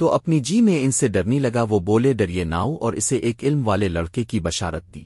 تو اپنی جی میں ان سے ڈرنی لگا وہ بولے ڈریے ناؤ اور اسے ایک علم والے لڑکے کی بشارت دی۔